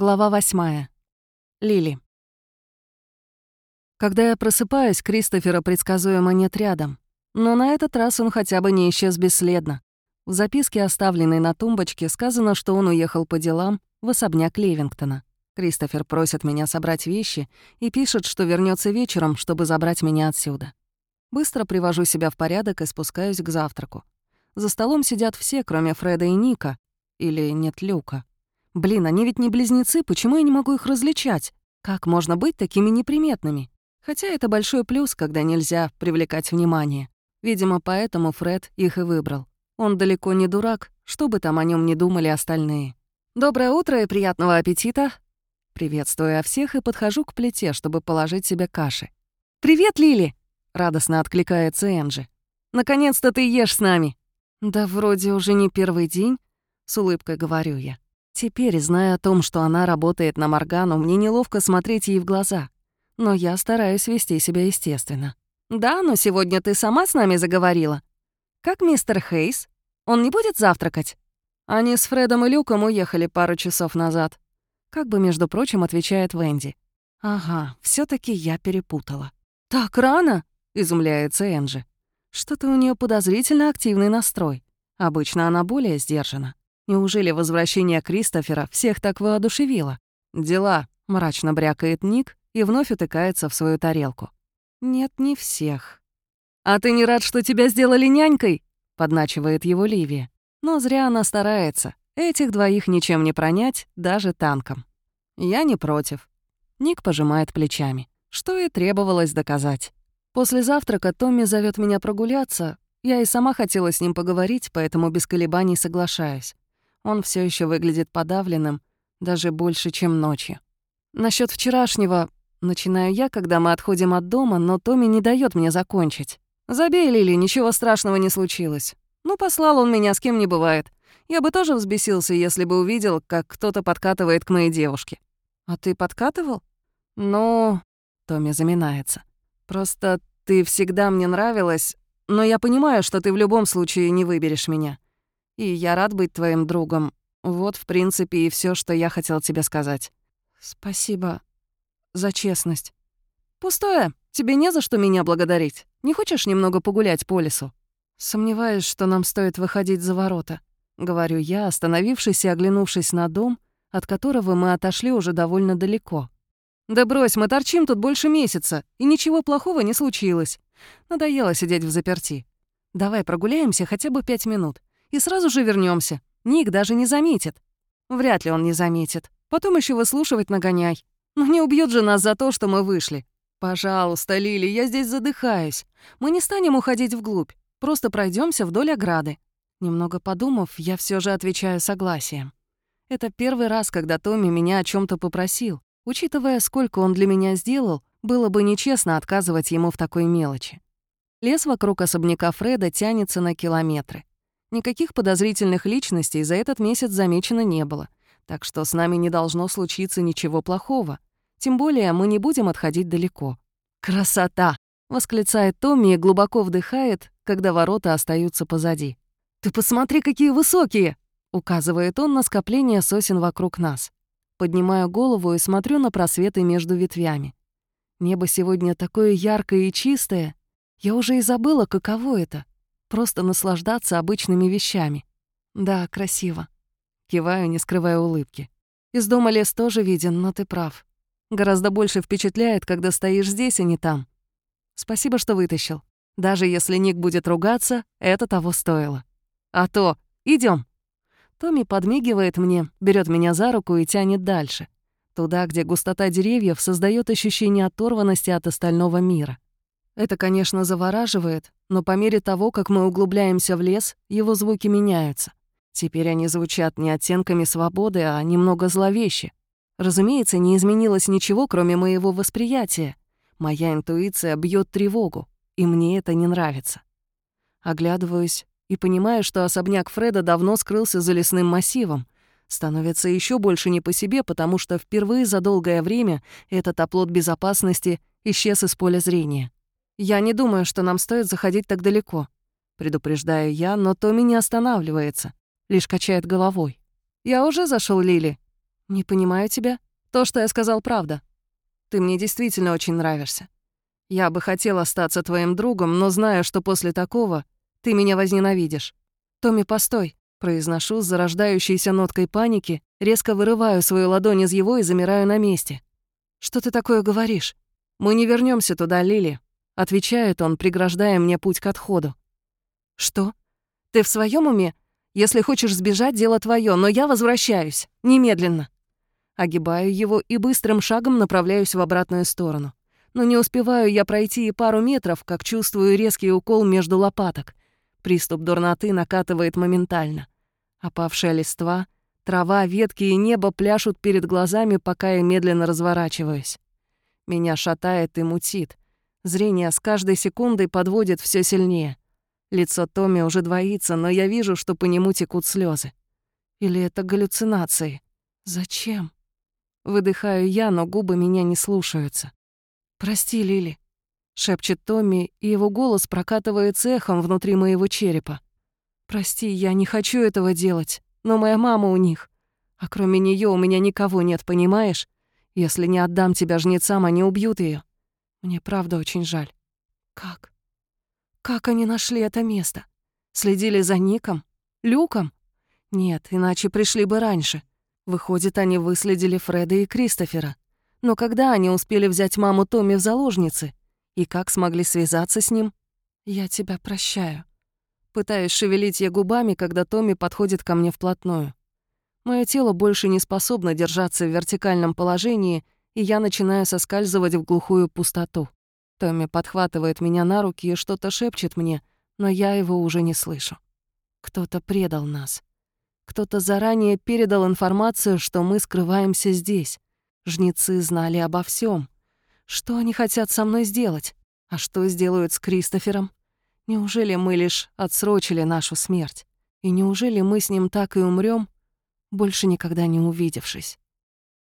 Глава восьмая. Лили. Когда я просыпаюсь, Кристофера предсказуемо нет рядом. Но на этот раз он хотя бы не исчез бесследно. В записке, оставленной на тумбочке, сказано, что он уехал по делам в особняк Левингтона. Кристофер просит меня собрать вещи и пишет, что вернется вечером, чтобы забрать меня отсюда. Быстро привожу себя в порядок и спускаюсь к завтраку. За столом сидят все, кроме Фреда и Ника. Или нет, Люка. Блин, они ведь не близнецы, почему я не могу их различать? Как можно быть такими неприметными? Хотя это большой плюс, когда нельзя привлекать внимание. Видимо, поэтому Фред их и выбрал. Он далеко не дурак, что бы там о нем не думали остальные. «Доброе утро и приятного аппетита!» Приветствую всех и подхожу к плите, чтобы положить себе каши. «Привет, Лили!» — радостно откликается Энджи. «Наконец-то ты ешь с нами!» «Да вроде уже не первый день», — с улыбкой говорю я. Теперь, зная о том, что она работает на Моргану, мне неловко смотреть ей в глаза. Но я стараюсь вести себя естественно. «Да, но сегодня ты сама с нами заговорила. Как мистер Хейс? Он не будет завтракать?» Они с Фредом и Люком уехали пару часов назад. Как бы, между прочим, отвечает Венди. «Ага, все таки я перепутала». «Так рано?» — изумляется Энджи. Что-то у нее подозрительно активный настрой. Обычно она более сдержана. Неужели возвращение Кристофера всех так воодушевило? «Дела», — мрачно брякает Ник и вновь утыкается в свою тарелку. «Нет, не всех». «А ты не рад, что тебя сделали нянькой?» — подначивает его Ливия. Но зря она старается. Этих двоих ничем не пронять, даже танком. Я не против. Ник пожимает плечами. Что и требовалось доказать. После завтрака Томми зовет меня прогуляться. Я и сама хотела с ним поговорить, поэтому без колебаний соглашаюсь. Он все еще выглядит подавленным, даже больше, чем ночью. Насчет вчерашнего начинаю я, когда мы отходим от дома, но Томми не дает мне закончить. «Забей, Лили, ничего страшного не случилось. Ну, послал он меня, с кем не бывает. Я бы тоже взбесился, если бы увидел, как кто-то подкатывает к моей девушке». «А ты подкатывал?» «Ну...» — Томми заминается. «Просто ты всегда мне нравилась, но я понимаю, что ты в любом случае не выберешь меня. И я рад быть твоим другом. Вот, в принципе, и все, что я хотел тебе сказать. Спасибо за честность. Пустое. Тебе не за что меня благодарить. Не хочешь немного погулять по лесу? Сомневаюсь, что нам стоит выходить за ворота. Говорю я, остановившись и оглянувшись на дом, от которого мы отошли уже довольно далеко. «Да брось, мы торчим тут больше месяца, и ничего плохого не случилось. Надоело сидеть в заперти. Давай прогуляемся хотя бы пять минут и сразу же вернемся. Ник даже не заметит. Вряд ли он не заметит. Потом еще выслушивать нагоняй. Но не убьет же нас за то, что мы вышли. Пожалуйста, Лили, я здесь задыхаюсь. Мы не станем уходить вглубь. Просто пройдемся вдоль ограды. Немного подумав, я все же отвечаю согласием. Это первый раз, когда Томми меня о чем то попросил. Учитывая, сколько он для меня сделал, было бы нечестно отказывать ему в такой мелочи. Лес вокруг особняка Фреда тянется на километры. Никаких подозрительных личностей за этот месяц замечено не было, так что с нами не должно случиться ничего плохого. Тем более мы не будем отходить далеко. «Красота!» — восклицает Томми и глубоко вдыхает, когда ворота остаются позади. «Ты посмотри, какие высокие!» — указывает он на скопление сосен вокруг нас. Поднимаю голову и смотрю на просветы между ветвями. Небо сегодня такое яркое и чистое. Я уже и забыла, каково это Просто наслаждаться обычными вещами. Да, красиво. Киваю, не скрывая улыбки. Из дома лес тоже виден, но ты прав. Гораздо больше впечатляет, когда стоишь здесь, а не там. Спасибо, что вытащил. Даже если Ник будет ругаться, это того стоило. А то, идем. Томми подмигивает мне, берет меня за руку и тянет дальше. Туда, где густота деревьев создает ощущение оторванности от остального мира. Это, конечно, завораживает, но по мере того, как мы углубляемся в лес, его звуки меняются. Теперь они звучат не оттенками свободы, а немного зловеще. Разумеется, не изменилось ничего, кроме моего восприятия. Моя интуиция бьет тревогу, и мне это не нравится. Оглядываюсь и понимаю, что особняк Фреда давно скрылся за лесным массивом. Становится еще больше не по себе, потому что впервые за долгое время этот оплот безопасности исчез из поля зрения. «Я не думаю, что нам стоит заходить так далеко», — предупреждаю я, но Томми не останавливается, лишь качает головой. «Я уже зашел, Лили». «Не понимаю тебя. То, что я сказал, правда. Ты мне действительно очень нравишься. Я бы хотел остаться твоим другом, но знаю, что после такого ты меня возненавидишь. Томми, постой!» Произношу с зарождающейся ноткой паники, резко вырываю свою ладонь из его и замираю на месте. «Что ты такое говоришь? Мы не вернемся туда, Лили», — отвечает он, преграждая мне путь к отходу. «Что? Ты в своем уме? Если хочешь сбежать, дело твое, но я возвращаюсь. Немедленно». Огибаю его и быстрым шагом направляюсь в обратную сторону. Но не успеваю я пройти и пару метров, как чувствую резкий укол между лопаток. Приступ дурноты накатывает моментально. Опавшая листва, трава, ветки и небо пляшут перед глазами, пока я медленно разворачиваюсь. Меня шатает и мутит. Зрение с каждой секундой подводит все сильнее. Лицо Томми уже двоится, но я вижу, что по нему текут слезы. Или это галлюцинации? Зачем? Выдыхаю я, но губы меня не слушаются. «Прости, Лили», шепчет Томми, и его голос прокатывает эхом внутри моего черепа. «Прости, я не хочу этого делать, но моя мама у них. А кроме нее у меня никого нет, понимаешь? Если не отдам тебя жнецам, они убьют ее. Мне правда очень жаль. Как? Как они нашли это место? Следили за Ником? Люком? Нет, иначе пришли бы раньше. Выходит, они выследили Фреда и Кристофера. Но когда они успели взять маму Томми в заложницы? И как смогли связаться с ним? Я тебя прощаю. Пытаюсь шевелить я губами, когда Томми подходит ко мне вплотную. Мое тело больше не способно держаться в вертикальном положении, и я начинаю соскальзывать в глухую пустоту. Томми подхватывает меня на руки и что-то шепчет мне, но я его уже не слышу. Кто-то предал нас. Кто-то заранее передал информацию, что мы скрываемся здесь. Жнецы знали обо всем. Что они хотят со мной сделать? А что сделают с Кристофером? Неужели мы лишь отсрочили нашу смерть? И неужели мы с ним так и умрем, больше никогда не увидевшись?